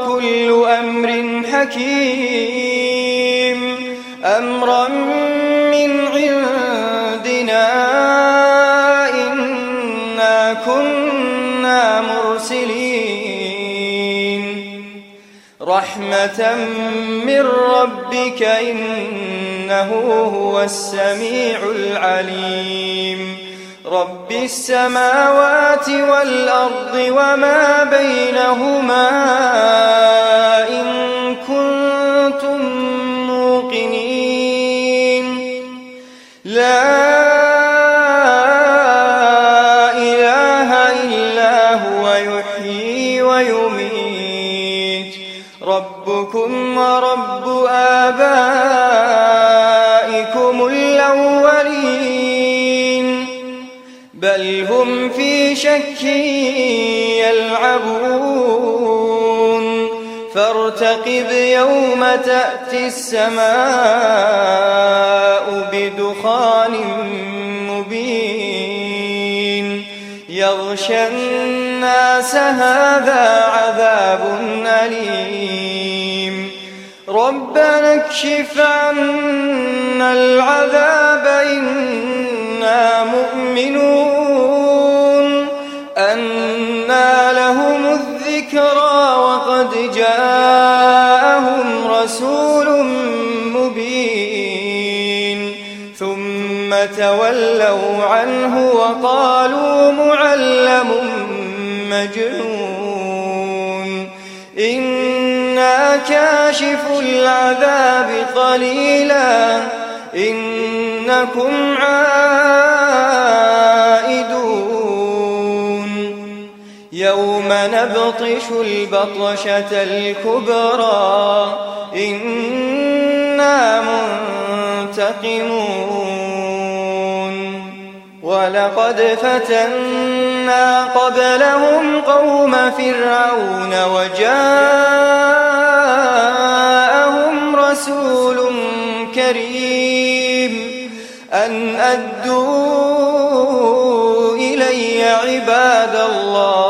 يفرق كل أمر حكيم. أمرا من عندنا إنا كنا مرسلين. رحمة من ربك إنه هو السميع العليم. رب السماوات والأرض وما بينهما إن كنتم موقنين. لا هم في شك يلعبون. فارتقب يوم تأتي السماء بدخان مبين. يغشى الناس هذا عذاب أليم. ربنا اكشف عنا العذاب إنا مؤمنون. جاءهم رسول مبين ثم تولوا عنه وقالوا معلم مجنون إنا كاشف العذاب قليلا إنكم عائدون نبطش البطشة الكبرى. إنا منتقمون. ولقد فتنا قبلهم قوم فرعون وجاءهم رسول كريم. أن أدوا إلي عباد الله.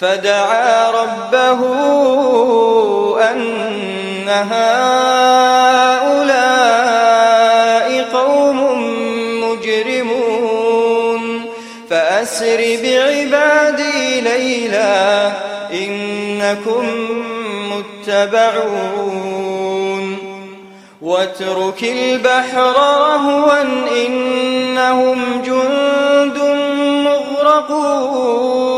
فدعا ربه أن هؤلاء قوم مجرمون. فأسر بعبادي ليلا إنكم متبعون. واترك البحر رهوا إنهم جند مغرقون.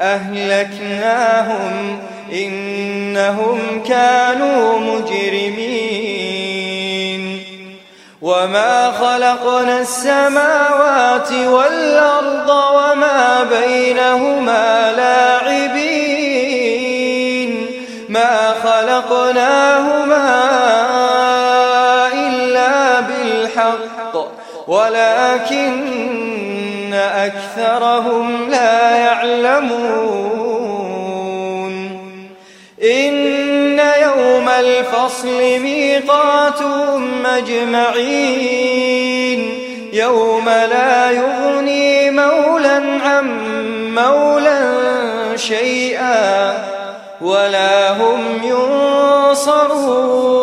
أهلكناهم إنهم كانوا مجرمين. وما خلقنا السماوات والأرض وما بينهما لاعبين. ما خلقناهما إلا بالحق ولكن أكثرهم لا ميقاتهم أجمعين. يوم لا يغني مولا عن مولا شيئا ولا هم ينصرون.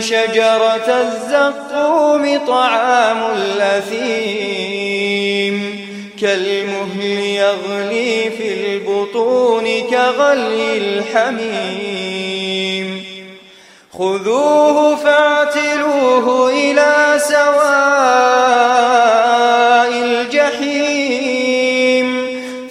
شجرة الزقوم طعام الأثيم. كالمهل يغلي في البطون كغلي الحميم. خذوه فاعتلوه إلى سواء.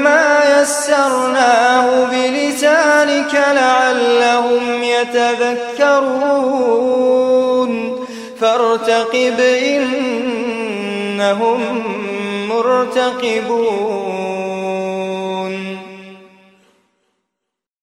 فإنما يسرناه بلسانك لعلهم يتذكرون. فارتقب إنهم مرتقبون.